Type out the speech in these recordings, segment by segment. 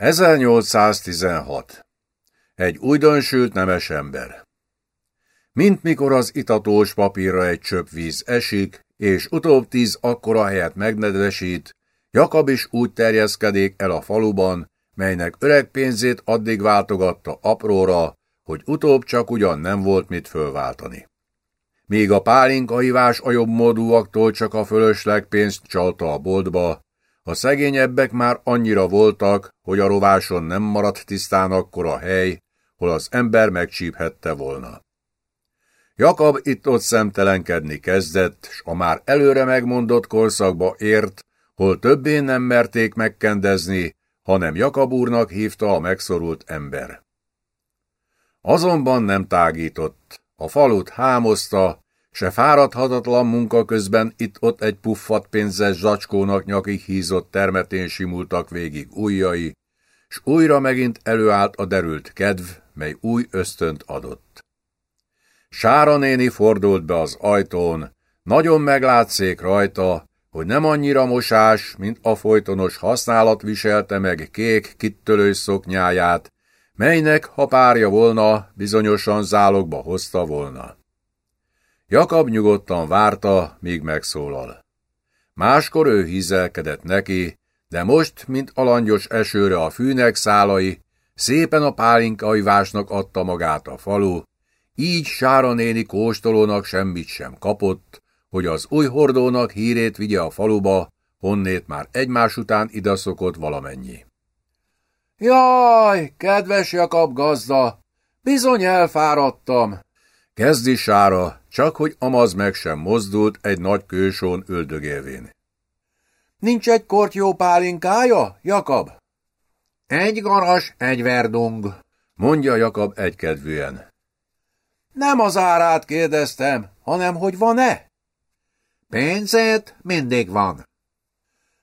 1816. Egy újdonsült nemes ember. Mint mikor az itatós papírra egy csöpp víz esik, és utóbb tíz akkora helyet megnedvesít, Jakab is úgy terjeszkedik el a faluban, melynek öreg pénzét addig váltogatta apróra, hogy utóbb csak ugyan nem volt mit fölváltani. Míg a pálinkaivás a jobb módúaktól csak a fölösleg pénzt csalta a boltba, a szegényebbek már annyira voltak, hogy a rováson nem maradt tisztán akkor a hely, hol az ember megcsíphette volna. Jakab itt-ott szemtelenkedni kezdett, s a már előre megmondott korszakba ért, hol többé nem merték megkendezni, hanem Jakab úrnak hívta a megszorult ember. Azonban nem tágított, a falut hámozta, se fáradhatatlan munka közben itt-ott egy puffat pénzes zacskónak nyakig hízott termetén simultak végig ujjai, s újra megint előállt a derült kedv, mely új ösztönt adott. Sára néni fordult be az ajtón, nagyon meglátszék rajta, hogy nem annyira mosás, mint a folytonos használat viselte meg kék kittölős szoknyáját, melynek, ha párja volna, bizonyosan zálogba hozta volna. Jakab nyugodtan várta, míg megszólal. Máskor ő hízelkedett neki, de most, mint alangyos esőre a fűnek szálai, szépen a pálinkaivásnak adta magát a falu, így Sára néni kóstolónak semmit sem kapott, hogy az új hordónak hírét vigye a faluba, honnét már egymás után idaszokott valamennyi. Jaj, kedves Jakab gazda, bizony elfáradtam, Kezdi sára, csak hogy amaz meg sem mozdult egy nagy kősón üldögélvén. Nincs egy kort jó pálinkája, Jakab? Egy garas, egy verdung, mondja Jakab egykedvűen. Nem az árát kérdeztem, hanem hogy van-e? Pénzét mindig van.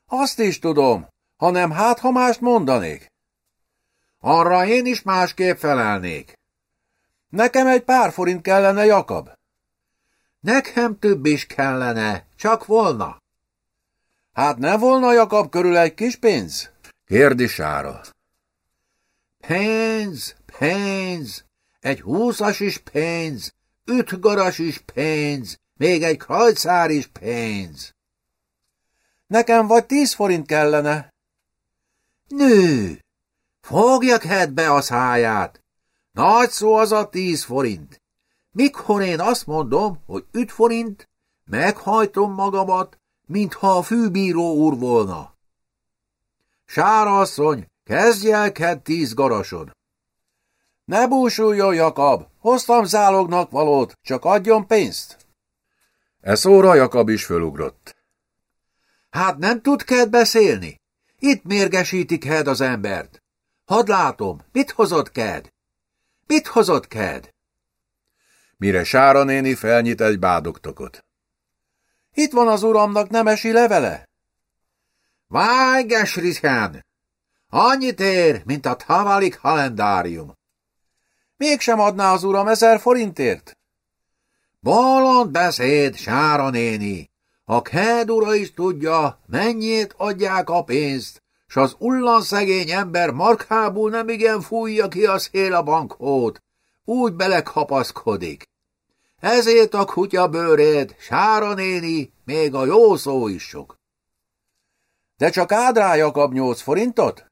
Azt is tudom, hanem hát, ha mást mondanék. Arra én is másképp felelnék. Nekem egy pár forint kellene, Jakab. Nekem több is kellene, csak volna. Hát ne volna, Jakab, körül egy kis pénz? Kérdi Sára. Pénz, pénz, egy húszas is pénz, öt garas is pénz, még egy krajcár is pénz. Nekem vagy tíz forint kellene. Nő, fogjak hát be a száját, nagy szó az a tíz forint. Mikor én azt mondom, hogy öt forint, meghajtom magamat, mintha a fűbíró úr volna. Sára asszony, kezdj el tíz garasod. Ne búsuljon, Jakab, hoztam zálognak valót, csak adjon pénzt. E szóra Jakab is fölugrott. Hát nem tud ked beszélni? Itt mérgesítik ked az embert. Hadd látom, mit hozott ked? Mit hozott Ked? Mire Sára néni felnyit egy bádogtokot. Itt van az uramnak nemesi levele. Váj, Gesriszkán! Annyit ér, mint a tavalik kalendárium. Mégsem adná az uram ezer forintért? Bolond beszéd, Sára néni. A Ked ura is tudja, mennyit adják a pénzt, az ullan szegény ember markából nem igen fújja ki a szél a bankót, úgy belekapaszkodik. Ezért a kutya bőrét, Sára néni, még a jó szó is sok. De csak Ádrá Jakab nyolc forintot?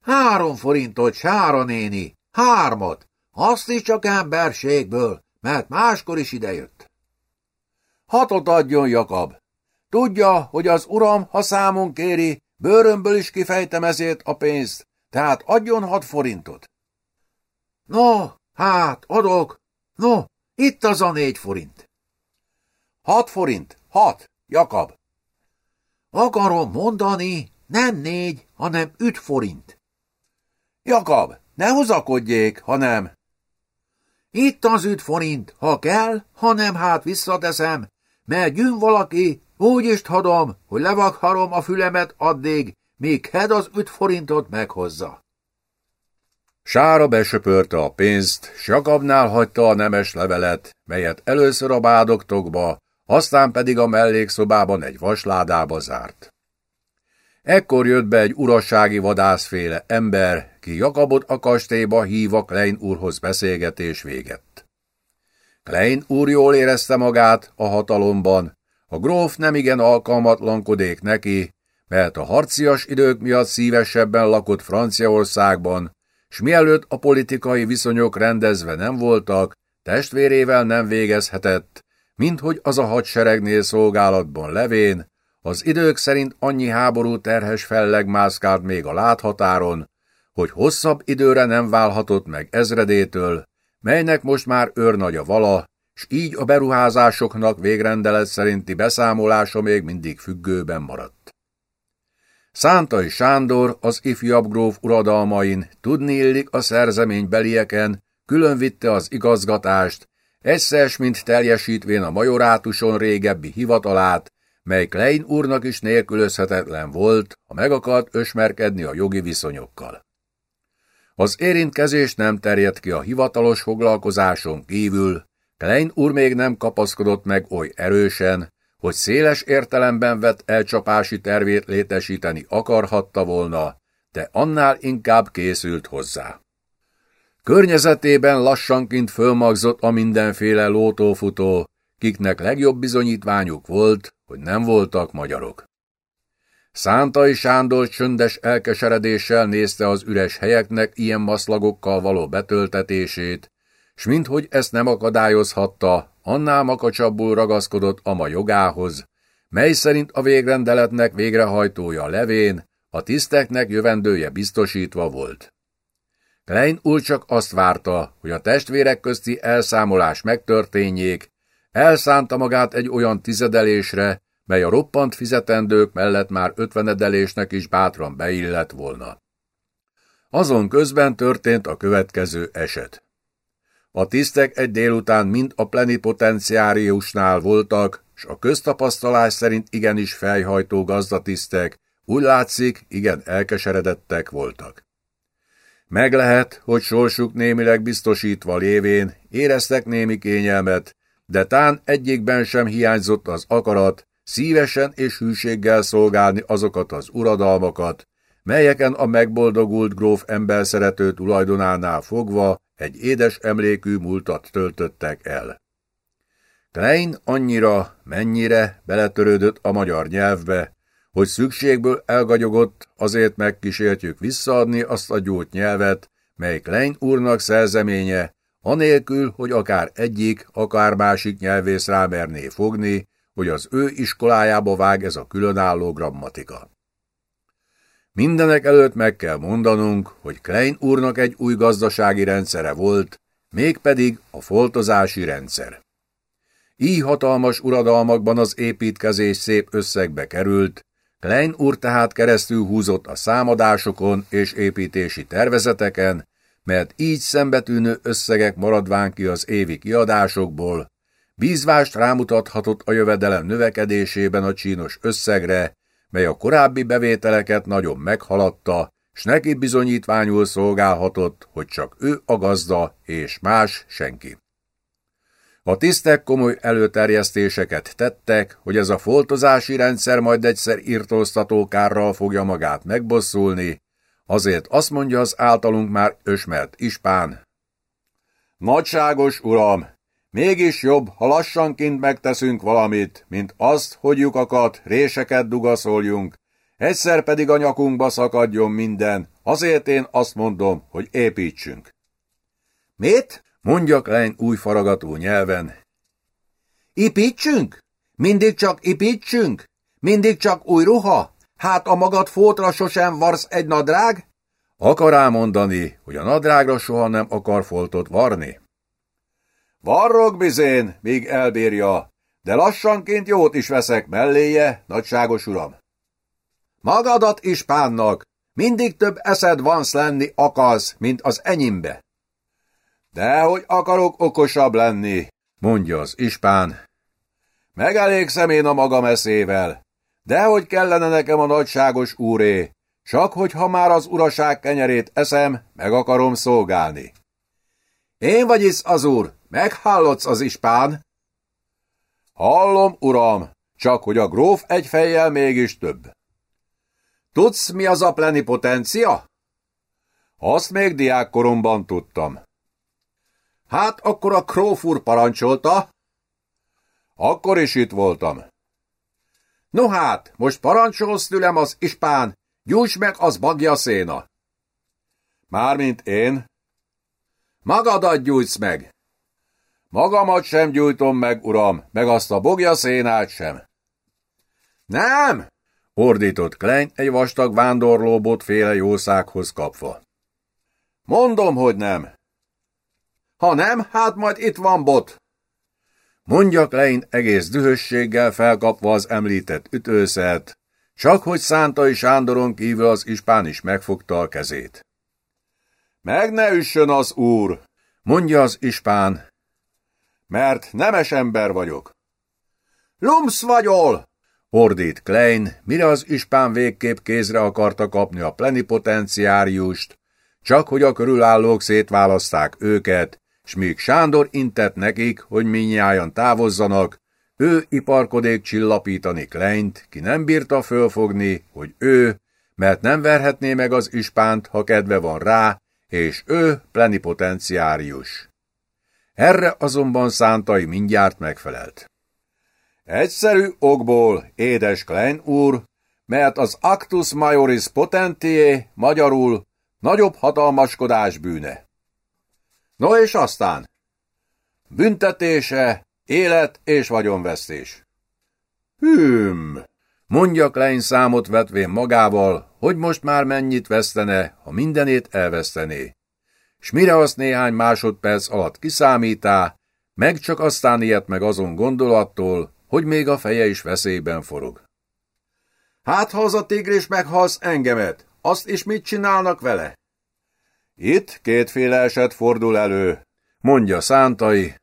Három forintot, Sára néni, hármat, azt is csak emberségből, mert máskor is idejött. Hatot adjon Jakab. Tudja, hogy az uram, ha számon kéri, Bőrömből is kifejtem ezért a pénzt, tehát adjon hat forintot. No, hát, adok. No, itt az a négy forint. Hat forint, hat, Jakab. Akarom mondani, nem négy, hanem üt forint. Jakab, ne hozakodjék, hanem... Itt az üt forint, ha kell, hanem hát visszateszem, mert gyűn valaki, úgy is tudom, hogy levakharom a fülemet addig, míg Hed az öt forintot meghozza. Sára besöpörte a pénzt, s Jakabnál hagyta a nemes levelet, melyet először a bádoktokba, aztán pedig a mellékszobában egy vasládába zárt. Ekkor jött be egy urassági vadászféle ember, ki Jakabot a kastélyba hívva Klein úrhoz beszélgetés végett. Klein úr jól érezte magát a hatalomban, a gróf nemigen alkalmatlankodék neki, mert a harcias idők miatt szívesebben lakott Franciaországban, s mielőtt a politikai viszonyok rendezve nem voltak, testvérével nem végezhetett, mint hogy az a hadseregnél szolgálatban levén, az idők szerint annyi háború terhes felleg még a láthatáron, hogy hosszabb időre nem válhatott meg ezredétől, melynek most már őrnagy a vala, s így a beruházásoknak végrendelet szerinti beszámolása még mindig függőben maradt. Szántai Sándor az ifjabb gróf uradalmain tudni illik a szerzeménybelieken, külön vitte az igazgatást, egyszer mint teljesítvén a majorátuson régebbi hivatalát, mely Klein úrnak is nélkülözhetetlen volt, ha meg akart ösmerkedni a jogi viszonyokkal. Az érintkezés nem terjedt ki a hivatalos foglalkozáson kívül, Klein úr még nem kapaszkodott meg oly erősen, hogy széles értelemben vett elcsapási tervét létesíteni akarhatta volna, de annál inkább készült hozzá. Környezetében lassanként fölmagzott a mindenféle lótófutó, kiknek legjobb bizonyítványuk volt, hogy nem voltak magyarok. Szántai Sándor csöndes elkeseredéssel nézte az üres helyeknek ilyen maszlagokkal való betöltetését, s minthogy ezt nem akadályozhatta, annál makacsabbul ragaszkodott ma jogához, mely szerint a végrendeletnek végrehajtója levén, a tiszteknek jövendője biztosítva volt. Klein úr csak azt várta, hogy a testvérek közti elszámolás megtörténjék, elszánta magát egy olyan tizedelésre, mely a roppant fizetendők mellett már ötvenedelésnek is bátran beillett volna. Azon közben történt a következő eset. A tisztek egy délután mind a plenipotenciáriusnál voltak, s a köztapasztalás szerint igenis fejhajtó gazdatisztek, úgy látszik, igen elkeseredettek voltak. Meg lehet, hogy sorsuk némileg biztosítva lévén éreztek némi kényelmet, de tán egyikben sem hiányzott az akarat, szívesen és hűséggel szolgálni azokat az uradalmakat, melyeken a megboldogult gróf emberszerető tulajdonánál fogva egy édes emlékű múltat töltöttek el. Klein annyira, mennyire beletörődött a magyar nyelvbe, hogy szükségből elgagyogott, azért megkísértjük visszaadni azt a gyógyt nyelvet, mely Klein úrnak szerzeménye, anélkül, hogy akár egyik, akár másik nyelvész rámerné fogni, hogy az ő iskolájába vág ez a különálló grammatika. Mindenek előtt meg kell mondanunk, hogy Klein úrnak egy új gazdasági rendszere volt, mégpedig a foltozási rendszer. Így hatalmas uradalmakban az építkezés szép összegbe került, Klein úr tehát keresztül húzott a számadásokon és építési tervezeteken, mert így szembetűnő összegek maradván ki az évi kiadásokból, bízvást rámutathatott a jövedelem növekedésében a csínos összegre, mely a korábbi bevételeket nagyon meghaladta, s neki bizonyítványul szolgálhatott, hogy csak ő a gazda, és más senki. A tisztek komoly előterjesztéseket tettek, hogy ez a foltozási rendszer majd egyszer írtóztató kárral fogja magát megbosszulni, azért azt mondja az általunk már ösmert ispán. Nagyságos uram, mégis jobb, ha lassanként megteszünk valamit, mint azt, hogy lyukakat, réseket dugaszoljunk, egyszer pedig a nyakunkba szakadjon minden, azért én azt mondom, hogy építsünk. Mit? Mondja Klein új faragató nyelven. Ipítsünk? Mindig csak ipítsünk? Mindig csak új ruha? Hát a magad fótra sosem varsz egy nadrág? Akar mondani, hogy a nadrágra soha nem akar foltot varni? Varrok bizén, míg elbírja, de lassanként jót is veszek melléje, nagyságos uram. Magadat is pánnak, mindig több eszed van lenni akarsz, mint az enyimbe. Dehogy akarok okosabb lenni, mondja az ispán. Megelégszem én a magam eszével. Dehogy kellene nekem a nagyságos úré, csak hogy ha már az uraság kenyerét eszem, meg akarom szolgálni. Én vagyis az úr, meghallotsz az ispán? Hallom, uram, csak hogy a gróf egy fejjel mégis több. Tudsz, mi az a plenipotencia? Azt még diákkoromban tudtam. Hát akkor a Krófur parancsolta? Akkor is itt voltam. No hát, most parancsolsz tőlem az ispán, gyújts meg az bagja széna. Mármint én? Magadat gyújtsz meg. Magamat sem gyújtom meg, uram, meg azt a bogja szénát sem. Nem! ordított Klein egy vastag vándorlóbot féle jószághoz kapva. Mondom, hogy nem. Ha nem, hát majd itt van bot. Mondja Klein egész dühösséggel felkapva az említett ütőszert, csak hogy Szántai Sándoron kívül az ispán is megfogta a kezét. Meg ne üssön az úr, mondja az ispán, mert nemes ember vagyok. Lumsz vagyol! ordít Klein, mire az ispán végképp kézre akarta kapni a plenipotenciáriust, csak hogy a körülállók szétválaszták őket, s míg Sándor intett nekik, hogy minnyájan távozzanak, ő iparkodék csillapítani Kleint, ki nem bírta fölfogni, hogy ő, mert nem verhetné meg az ispánt, ha kedve van rá, és ő plenipotenciárius. Erre azonban Szántai mindjárt megfelelt. Egyszerű okból, édes Klein úr, mert az actus majoris potentiae magyarul nagyobb hatalmaskodás bűne. No és aztán? Büntetése, élet és vagyonvesztés. Hüm, mondja Klein számot vetvén magával, hogy most már mennyit vesztene, ha mindenét elvesztené. S mire azt néhány másodperc alatt kiszámítá, meg csak aztán ilyet meg azon gondolattól, hogy még a feje is veszélyben forog. Hát, ha az a tigris meghalsz engemet, azt is mit csinálnak vele? Itt kétféle eset fordul elő, mondja Szántai.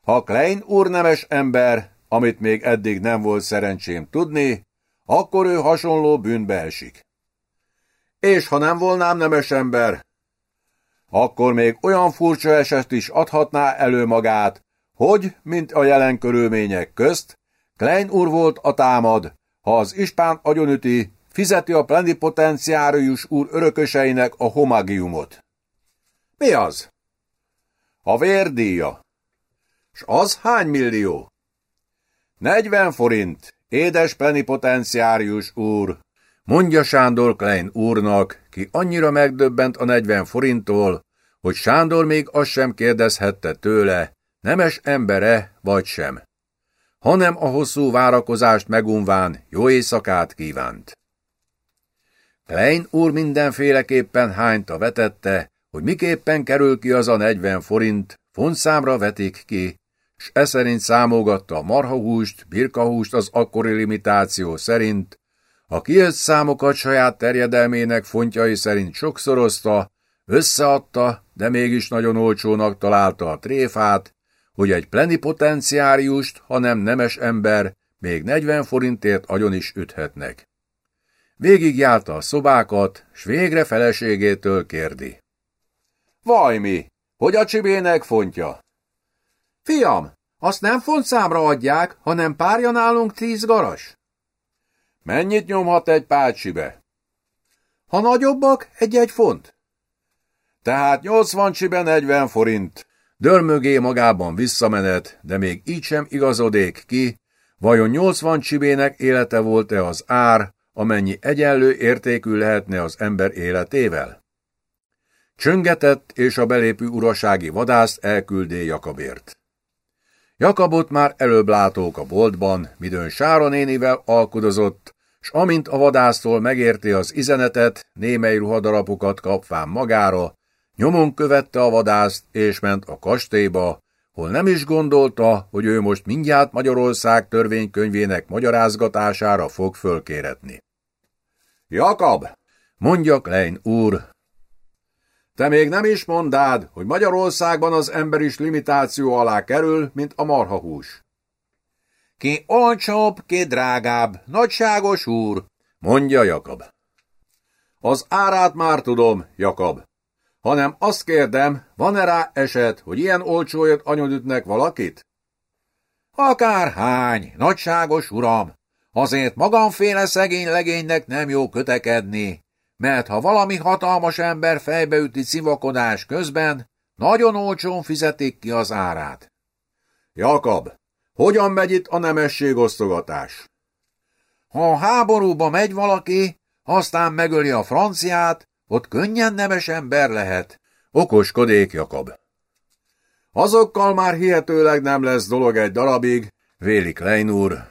Ha Klein úr nemes ember, amit még eddig nem volt szerencsém tudni, akkor ő hasonló bűnbe esik. És ha nem volnám nemes ember, akkor még olyan furcsa eset is adhatná elő magát, hogy, mint a jelen körülmények közt, Klein úr volt a támad, ha az ispán agyonüti, fizeti a plenipotenciárius úr örököseinek a homagiumot. Mi az? A vérdíja. S az hány millió? 40 forint, édes plenipotenciárius úr, mondja Sándor Klein úrnak, ki annyira megdöbbent a 40 forinttól, hogy Sándor még azt sem kérdezhette tőle, nemes embere vagy sem, hanem a hosszú várakozást megunván jó éjszakát kívánt. Klein úr mindenféleképpen hányta vetette, hogy miképpen kerül ki az a 40 forint, fontszámra vetik ki, s e szerint számolgatta a marhahúst, birkahúst az akkori limitáció szerint, a kijött számokat saját terjedelmének fontjai szerint sokszorozta, összeadta, de mégis nagyon olcsónak találta a tréfát, hogy egy plenipotenciáriust, hanem nemes ember, még 40 forintért agyon is üthetnek. Végigjárta a szobákat, s végre feleségétől kérdi. Vajmi, hogy a csibének fontja? Fiam, azt nem fontszámra adják, hanem párja nálunk tíz garas. Mennyit nyomhat egy pácsibe? Ha nagyobbak, egy-egy font. Tehát 80 csibe 40 forint. Dörmögé magában visszamenet, de még így sem igazodék ki, vajon 80 csibének élete volt-e az ár, amennyi egyenlő értékű lehetne az ember életével? Csöngetett, és a belépő urasági vadászt elküldé Jakabért. Jakabot már előbb látók a boltban, midőn Sára nénivel alkudozott, s amint a vadásztól megérti az izenetet, némely ruhadarapokat kapván magára, nyomon követte a vadászt, és ment a kastélyba, hol nem is gondolta, hogy ő most mindjárt Magyarország törvénykönyvének magyarázgatására fog fölkéretni. Jakab, mondja Klein úr, te még nem is mondád, hogy Magyarországban az ember is limitáció alá kerül, mint a marhahús. Ki olcsóbb, ki drágább, nagyságos úr, mondja Jakab. Az árát már tudom, Jakab, hanem azt kérdem, van-e rá eset, hogy ilyen olcsóért anyod ütnek valakit? Akár hány, nagyságos uram, Azért magamféle szegény legénynek nem jó kötekedni, mert ha valami hatalmas ember fejbeüti szivakodás közben, nagyon olcsón fizetik ki az árát. Jakab, hogyan megy itt a nemességosztogatás? Ha a háborúba megy valaki, aztán megöli a franciát, ott könnyen nemes ember lehet. Okoskodik Jakab. Azokkal már hihetőleg nem lesz dolog egy darabig, vélik Lein úr.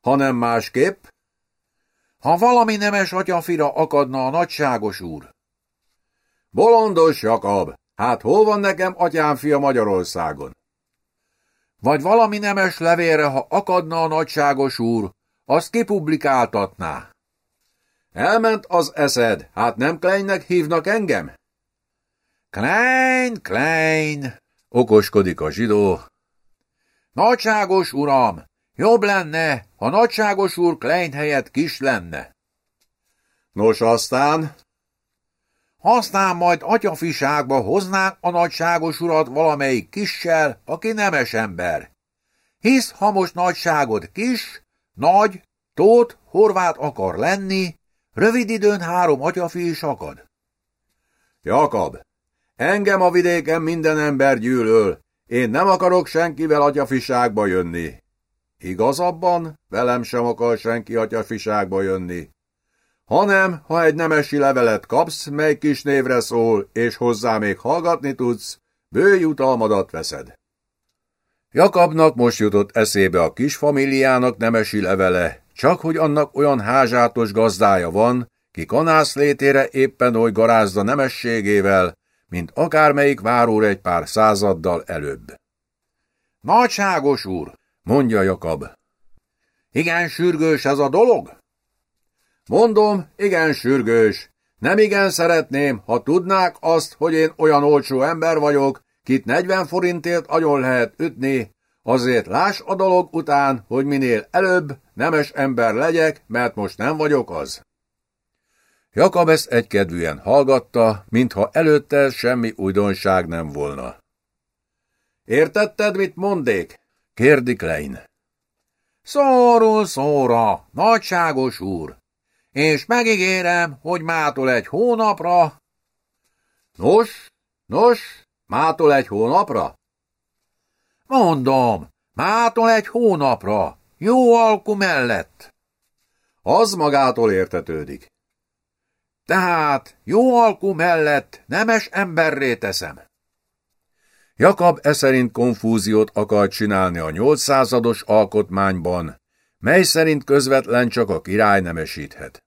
Hanem másképp? Ha valami nemes atyafira akadna a nagyságos úr. Bolondos Jakab, hát hol van nekem atyám fia Magyarországon? Vagy valami nemes levélre, ha akadna a nagyságos úr, azt kipublikáltatná. Elment az eszed, hát nem Kleinnek hívnak engem? Klein, Klein, okoskodik a zsidó. Nagyságos uram, jobb lenne, ha nagyságos úr Klein helyett kis lenne. Nos aztán? Aztán majd atyafiságba hoznánk a nagyságos urat valamelyik kissel, aki nemes ember. Hisz, ha most nagyságod kis, nagy, tót, horvát akar lenni, rövid időn három atyafi is akad. Jakab, engem a vidéken minden ember gyűlöl, én nem akarok senkivel atyafiságba jönni. Igazabban, velem sem akar senki atyafiságba jönni. Hanem, ha egy nemesi levelet kapsz, mely kis névre szól, és hozzá még hallgatni tudsz, bő jutalmadat veszed. Jakabnak most jutott eszébe a kis familiának nemesi levele, csak hogy annak olyan házsátos gazdája van, ki kanász létére éppen oly garázda nemességével, mint akármelyik várúr egy pár századdal előbb. Nagyságos úr, mondja Jakab. Igen sürgős ez a dolog? Mondom, igen sürgős. Nem igen szeretném, ha tudnák azt, hogy én olyan olcsó ember vagyok, kit 40 forintért agyon lehet ütni, azért láss a dolog után, hogy minél előbb nemes ember legyek, mert most nem vagyok az. Jakab ezt egykedvűen hallgatta, mintha előtte semmi újdonság nem volna. Értetted, mit mondék? Kérdi Klein. Szórul szóra, nagyságos úr, és megígérem, hogy mától egy hónapra... Nos, nos, mától egy hónapra? Mondom, mától egy hónapra, jó alku mellett. Az magától értetődik. Tehát jó alku mellett nemes emberré teszem. Jakab e szerint konfúziót akar csinálni a nyolcszázados alkotmányban, mely szerint közvetlen csak a király nemesíthet.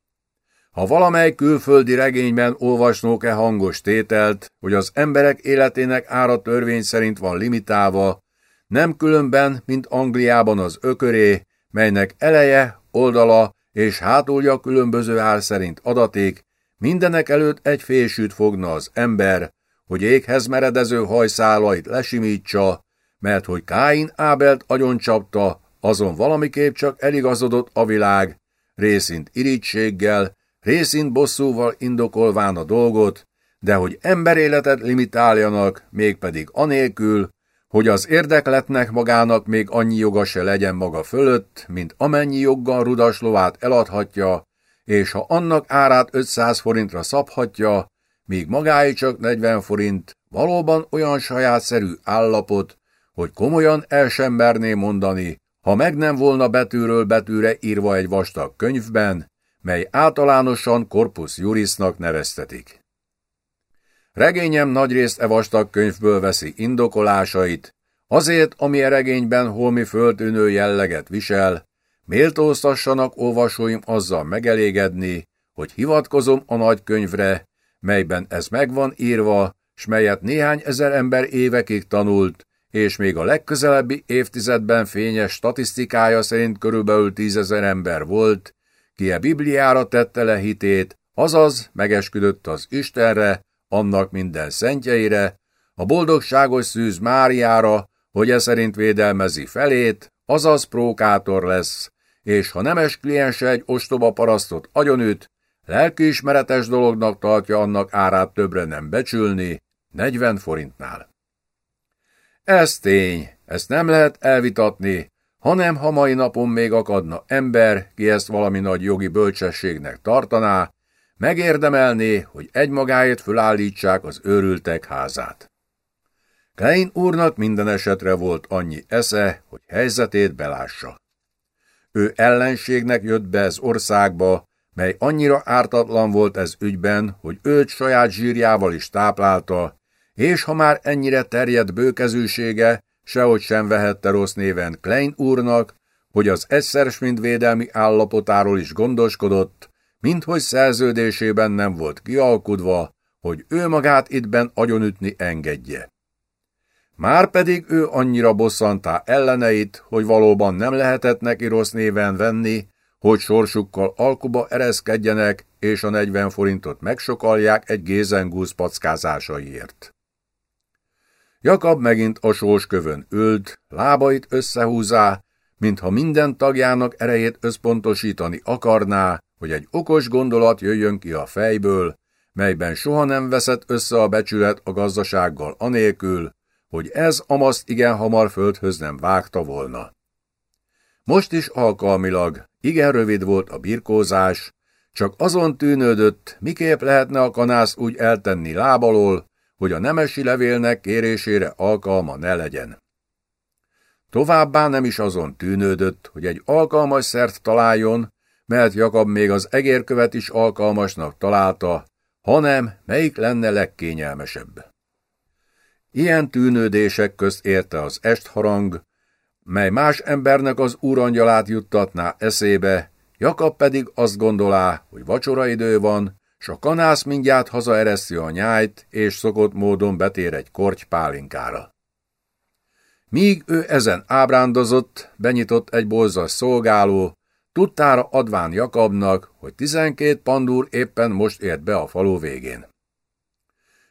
Ha valamely külföldi regényben olvasnók-e hangos tételt, hogy az emberek életének ára törvény szerint van limitálva, nem különben, mint Angliában az ököré, melynek eleje, oldala és hátulja különböző ár szerint adaték, mindenek előtt egy fésűt fogna az ember, hogy éghez meredező hajszálait lesimítsa, mert hogy Káin Ábelt agyoncsapta, azon valamiképp csak eligazodott a világ, részint irítséggel, részint bosszúval indokolván a dolgot, de hogy emberéletet limitáljanak, mégpedig anélkül, hogy az érdekletnek magának még annyi joga se legyen maga fölött, mint amennyi joggal rudas lovát eladhatja, és ha annak árát 500 forintra szabhatja, míg magáé csak 40 forint, valóban olyan sajátszerű állapot, hogy komolyan el sem merné mondani, ha meg nem volna betűről betűre írva egy vastag könyvben, mely általánosan Corpus Jurisnak neveztetik. Regényem nagyrészt e vastag könyvből veszi indokolásait, azért, ami e regényben holmi föltűnő jelleget visel, méltóztassanak olvasóim azzal megelégedni, hogy hivatkozom a nagy könyvre, melyben ez megvan írva, s melyet néhány ezer ember évekig tanult, és még a legközelebbi évtizedben fényes statisztikája szerint körülbelül tízezer ember volt, ki a Bibliára tette le hitét, azaz megesküdött az Istenre, annak minden szentjeire, a boldogságos szűz Máriára, hogy e szerint védelmezi felét, azaz prókátor lesz, és ha nemes kliense egy ostoba parasztot agyonüt, lelkiismeretes dolognak tartja annak árát többre nem becsülni, 40 forintnál. Ez tény, ezt nem lehet elvitatni, hanem ha mai napon még akadna ember, ki ezt valami nagy jogi bölcsességnek tartaná, megérdemelné, hogy egymagáért fölállítsák az őrültek házát. Klein úrnak minden esetre volt annyi esze, hogy helyzetét belássa. Ő ellenségnek jött be az országba, mely annyira ártatlan volt ez ügyben, hogy őt saját zsírjával is táplálta, és ha már ennyire terjedt bőkezűsége, sehogy sem vehette rossz néven Klein úrnak, hogy az egyszeres védelmi állapotáról is gondoskodott, minthogy szerződésében nem volt kialkudva, hogy ő magát ittben agyonütni engedje. Márpedig ő annyira bosszantá elleneit, hogy valóban nem lehetett neki rossz néven venni, hogy sorsukkal alkuba ereszkedjenek, és a 40 forintot megsokalják egy gézengúz packázásaiért. Jakab megint a sóskövön ült, lábait összehúzá, mintha minden tagjának erejét összpontosítani akarná, hogy egy okos gondolat jöjjön ki a fejből, melyben soha nem veszett össze a becsület a gazdasággal anélkül, hogy ez amaszt igen hamar földhöz nem vágta volna. Most is alkalmilag, igen rövid volt a birkózás, csak azon tűnődött, miképp lehetne a kanász úgy eltenni lábalól, hogy a nemesi levélnek kérésére alkalma ne legyen. Továbbá nem is azon tűnődött, hogy egy alkalmas szert találjon, mert Jakab még az egérkövet is alkalmasnak találta, hanem melyik lenne legkényelmesebb. Ilyen tűnődések közt érte az estharang, mely más embernek az úrangyalát juttatná eszébe, Jakab pedig azt gondolá, hogy vacsoraidő van, s a kanász mindjárt hazaereszti a nyájt, és szokott módon betér egy korty pálinkára. Míg ő ezen ábrándozott, benyitott egy bolzas szolgáló, tudtára adván Jakabnak, hogy tizenkét pandúr éppen most ért be a falu végén.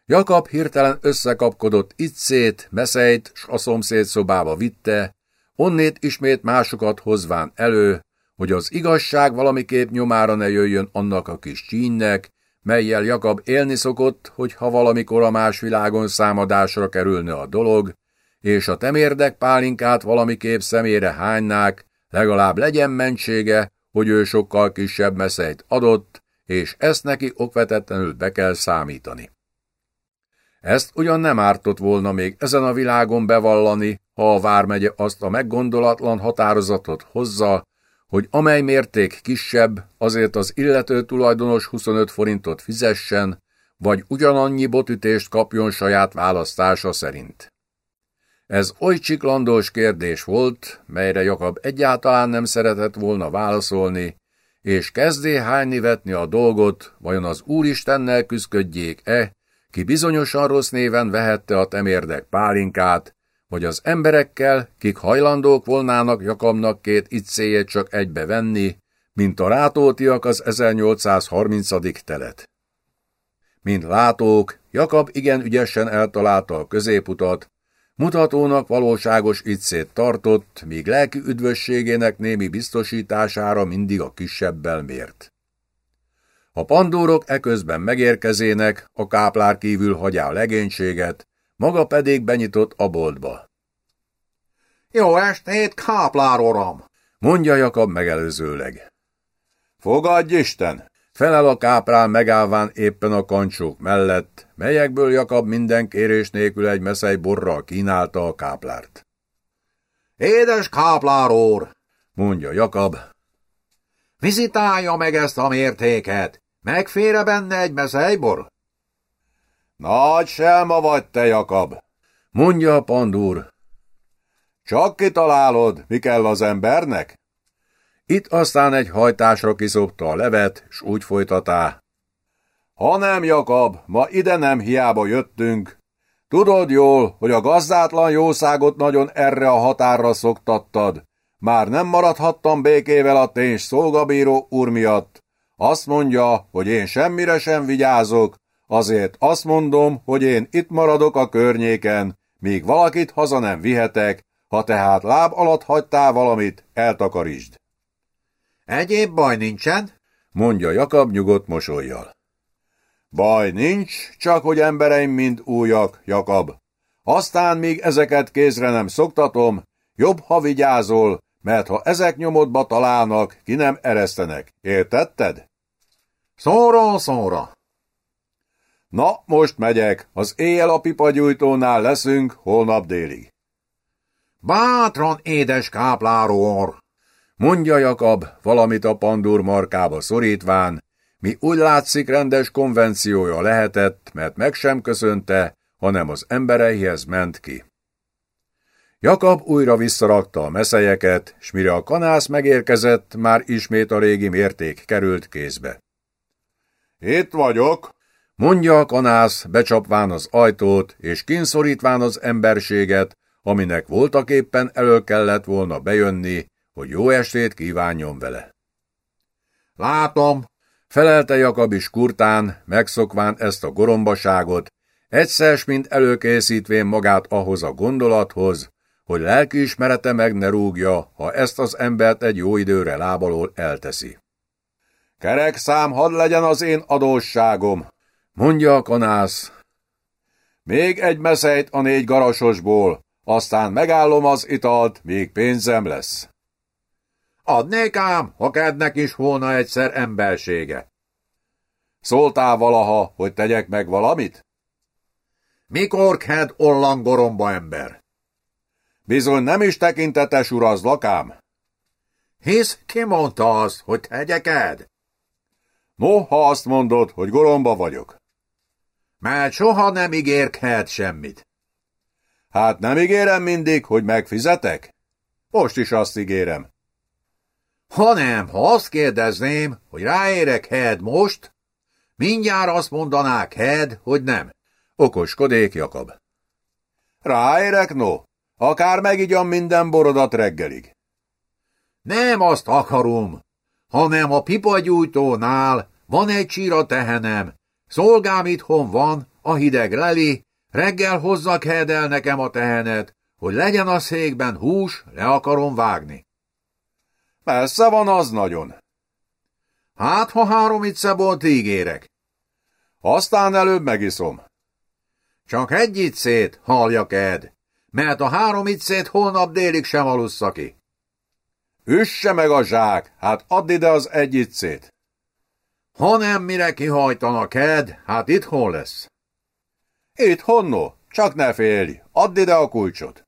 Jakab hirtelen összekapkodott itt szét, meszeit, s a szomszéd szobába vitte, onnét ismét másokat hozván elő, hogy az igazság valamiképp nyomára ne jöjjön annak a kis csínnek, melyel Jakab élni szokott, hogy ha valamikor a más világon számadásra kerülne a dolog, és a temérdek pálinkát valamiképp szemére hánynák, legalább legyen mentsége, hogy ő sokkal kisebb meszeit adott, és ezt neki okvetetlenül be kell számítani. Ezt ugyan nem ártott volna még ezen a világon bevallani, ha a vármegye azt a meggondolatlan határozatot hozza, hogy amely mérték kisebb, azért az illető tulajdonos 25 forintot fizessen, vagy ugyanannyi botütést kapjon saját választása szerint. Ez oly csiklandós kérdés volt, melyre Jakab egyáltalán nem szeretett volna válaszolni, és kezdé hányni vetni a dolgot, vajon az Úristennel küzdködjék-e, ki bizonyosan rossz néven vehette a temérdek pálinkát, vagy az emberekkel, kik hajlandók volnának Jakabnak két iccéjét csak egybe venni, mint a rátótiak az 1830. telet. Mint látók, Jakab igen ügyesen eltalálta a középutat, mutatónak valóságos iccét tartott, míg lelki üdvösségének némi biztosítására mindig a kisebbel mért. A pandúrok eközben megérkezének, a káplár kívül hagyá a legénységet, maga pedig benyitott a boltba. Jó estét, káplár oram! mondja Jakab megelőzőleg. Fogadj Isten! Felel a káprál megállván éppen a kancsók mellett, melyekből Jakab minden kérés nélkül egy meszely borral kínálta a káplárt. Édes káplár úr, mondja Jakab, vizitálja meg ezt a mértéket, megfére benne egy meszely bor? Nagy selma vagy te, Jakab, mondja a pandúr. Csak kitalálod, mi kell az embernek? Itt aztán egy hajtásra kiszopta a levet, s úgy folytatá. Ha nem, Jakab, ma ide nem hiába jöttünk. Tudod jól, hogy a gazdátlan jószágot nagyon erre a határra szoktattad. Már nem maradhattam békével a téns szolgabíró úr miatt. Azt mondja, hogy én semmire sem vigyázok, azért azt mondom, hogy én itt maradok a környéken, míg valakit haza nem vihetek, ha tehát láb alatt hagytál valamit, eltakarítsd. Egyéb baj nincsen? mondja Jakab nyugodt mosolyjal. Baj nincs, csak hogy embereim mind újak, Jakab. Aztán még ezeket kézre nem szoktatom, jobb, ha vigyázol, mert ha ezek nyomodba találnak, ki nem eresztenek. Értetted? Szóra, szóra. Na, most megyek. Az éjjel a pipagyújtónál leszünk, holnap délig. Bátran, édes kápláror! Mondja Jakab, valamit a pandúr markába szorítván, mi úgy látszik rendes konvenciója lehetett, mert meg sem köszönte, hanem az embereihez ment ki. Jakab újra visszarakta a meszelyeket, s mire a kanász megérkezett, már ismét a régi mérték került kézbe. Itt vagyok, mondja a kanász, becsapván az ajtót, és kinszorítván az emberséget, aminek voltak éppen elő kellett volna bejönni, hogy jó estét kívánjon vele. Látom, felelte Jakab is kurtán, megszokván ezt a gorombaságot, egyszer mint előkészítvén magát ahhoz a gondolathoz, hogy lelkiismerete meg ne rúgja, ha ezt az embert egy jó időre lábalól elteszi. Kerek szám hadd legyen az én adósságom, mondja a kanász. Még egy meszejt a négy garasosból, aztán megállom az italt, míg pénzem lesz. Adnék ám, ha kednek is volna egyszer embersége. Szóltál valaha, hogy tegyek meg valamit? Mikor ked ollangoromba ember? Bizony nem is tekintetes uraz lakám. Hisz ki mondta azt, hogy tegyeked? No, ha azt mondod, hogy goromba vagyok. Mert soha nem ígérked semmit. Hát nem ígérem mindig, hogy megfizetek? Most is azt ígérem. Hanem, ha azt kérdezném, hogy ráérek Head most, mindjárt azt mondanák Head, hogy nem. Okoskodik Jakab. Ráérek, no? Akár megigyam minden borodat reggelig. Nem azt akarom, hanem a pipagyújtónál van egy csíra tehenem, szolgám itthon van, a hideg leli, reggel hozzak el nekem a tehenet, hogy legyen a székben hús, le akarom vágni. Messze van az nagyon. Hát, ha három iccebolt ígérek. Aztán előbb megiszom. Csak egy iccét, halljak Ed, mert a három iccét holnap délig sem alussza ki. Üsse meg a zsák, hát add ide az egy iccét. Ha nem mire kihajtanak Ed, hát itt hol lesz? Itt honno? Csak ne félj, add ide a kulcsot.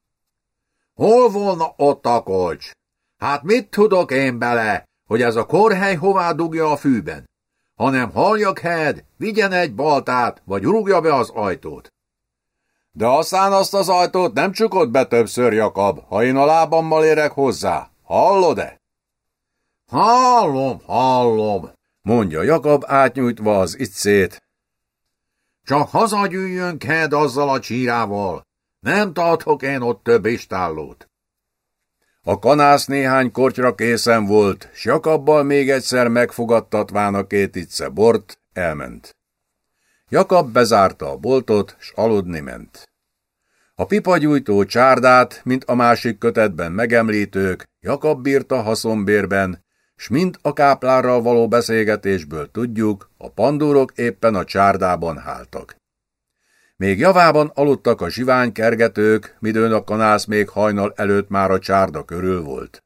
Hol volna ott a kulcs? Hát mit tudok én bele, hogy ez a korhely hová dugja a fűben? Hanem halljak Hed, vigyen egy baltát, vagy rúgja be az ajtót. De aztán azt az ajtót nem csukott be többször, Jakab, ha én a lábammal érek hozzá. Hallod-e? Hallom, hallom, mondja Jakab átnyújtva az iccét. Csak hazagyűjjön Ked azzal a csírával. Nem tartok én ott több istállót. A kanász néhány kortyra készen volt, s Jakabbal még egyszer megfogadtatván a két icce bort, elment. Jakab bezárta a boltot, s aludni ment. A pipagyújtó csárdát, mint a másik kötetben megemlítők, Jakab bírta haszonbérben, s mint a káplárral való beszélgetésből tudjuk, a pandúrok éppen a csárdában háltak. Még javában aludtak a zsivány kergetők, midőn a kanász még hajnal előtt már a csárda körül volt.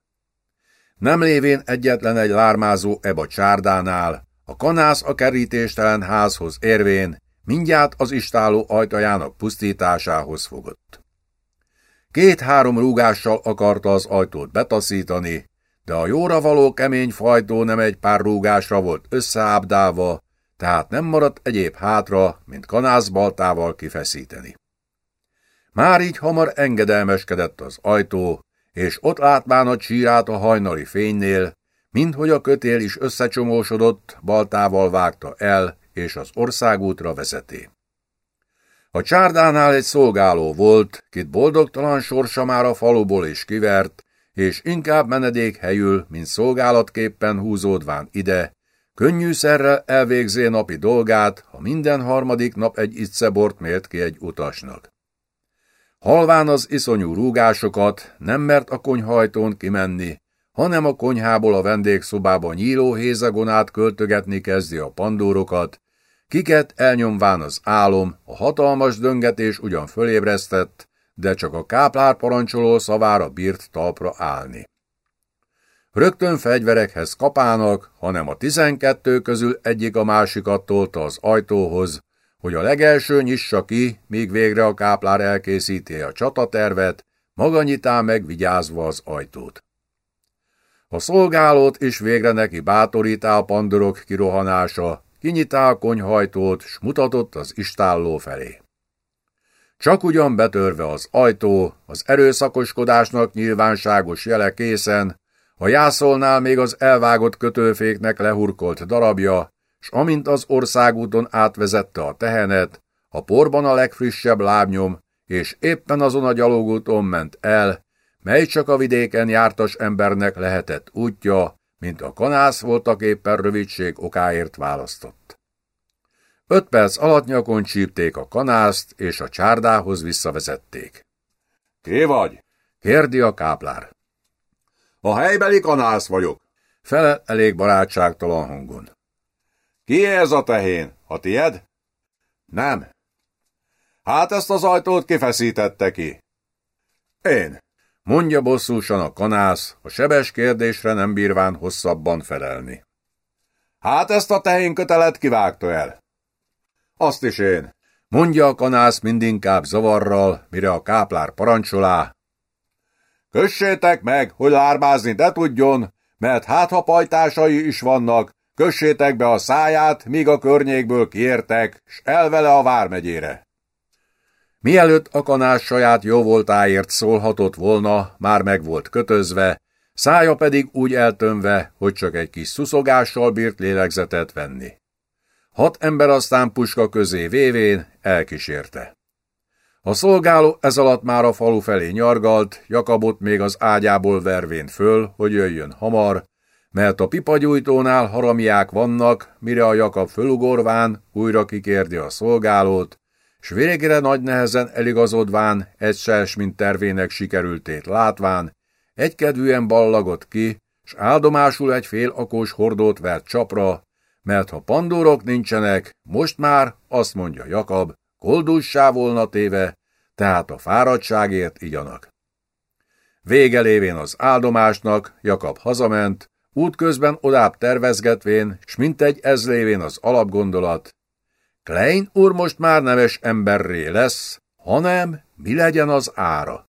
Nem lévén egyetlen egy lármázó eb a csárdánál, a kanász a kerítéstelen házhoz érvén, mindjárt az istáló ajtajának pusztításához fogott. Két-három rúgással akarta az ajtót betaszítani, de a jóra való kemény fajtó nem egy pár rúgásra volt összeábdálva, tehát nem maradt egyéb hátra, mint kanászbaltával kifeszíteni. Már így hamar engedelmeskedett az ajtó, és ott látván a csírát a hajnali fénynél, minthogy a kötél is összecsomósodott, baltával vágta el, és az országútra vezeti. A csárdánál egy szolgáló volt, kit boldogtalan sorsa már a faluból is kivert, és inkább menedékhelyül, mint szolgálatképpen húzódván ide, Könnyűszerrel elvégzé napi dolgát, ha minden harmadik nap egy iccebort mért ki egy utasnak. Halván az iszonyú rúgásokat, nem mert a konyhajtón kimenni, hanem a konyhából a vendégszobába nyíló hézagonát költögetni kezdi a pandúrokat, kiket elnyomván az álom, a hatalmas döngetés ugyan fölébresztett, de csak a káplár parancsoló szavára bírt talpra állni. Rögtön fegyverekhez kapának, hanem a tizenkettő közül egyik a másikat tolta az ajtóhoz, hogy a legelső nyissa ki, míg végre a káplár elkészíti a csatatervet, maga nyitá meg vigyázva az ajtót. A szolgálót is végre neki bátorítá a pandorok kirohanása, kinyitá a konyhajtót, s mutatott az istálló felé. Csak ugyan betörve az ajtó, az erőszakoskodásnak nyilvánságos jele készen, a jászolnál még az elvágott kötőféknek lehurkolt darabja, s amint az országúton átvezette a tehenet, a porban a legfrissebb lábnyom, és éppen azon a gyalogúton ment el, mely csak a vidéken jártas embernek lehetett útja, mint a kanász voltak éppen rövidség okáért választott. Öt perc alatt nyakon csípték a kanászt, és a csárdához visszavezették. – Ki vagy? – kérdi a káplár. – A helybeli kanász vagyok. – Fele elég barátságtalan hangon. – Ki ez a tehén? A tied? – Nem. – Hát ezt az ajtót kifeszítette ki. – Én. Mondja bosszúsan a kanász, a sebes kérdésre nem bírván hosszabban felelni. Hát ezt a tehén kötelet kivágta el. Azt is én. Mondja a kanász mindinkább zavarral, mire a káplár parancsolá. Kössétek meg, hogy lárbázni ne tudjon, mert hát ha pajtásai is vannak, kössétek be a száját, míg a környékből kiértek, s elvele a vármegyére. Mielőtt a kanás saját jóvoltáért szólhatott volna, már meg volt kötözve, szája pedig úgy eltömve, hogy csak egy kis szuszogással bírt lélegzetet venni. Hat ember aztán puska közé vévén elkísérte. A szolgáló ez alatt már a falu felé nyargalt, Jakabot még az ágyából vervén föl, hogy jöjjön hamar, mert a pipagyújtónál haramiák vannak, mire a Jakab fölugorván újra kikérdi a szolgálót, s végre nagy nehezen eligazodván, egy mint tervének sikerültét látván, egykedvűen ballagott ki, s áldomásul egy fél akós hordót vert csapra, mert ha pandórok nincsenek, most már, azt mondja Jakab, koldussá volna téve, tehát a fáradtságért igyanak. Vége lévén az áldomásnak, Jakab hazament, útközben odább tervezgetvén, s mintegy ez lévén az alapgondolat, Klein úr most már neves emberré lesz, hanem mi legyen az ára.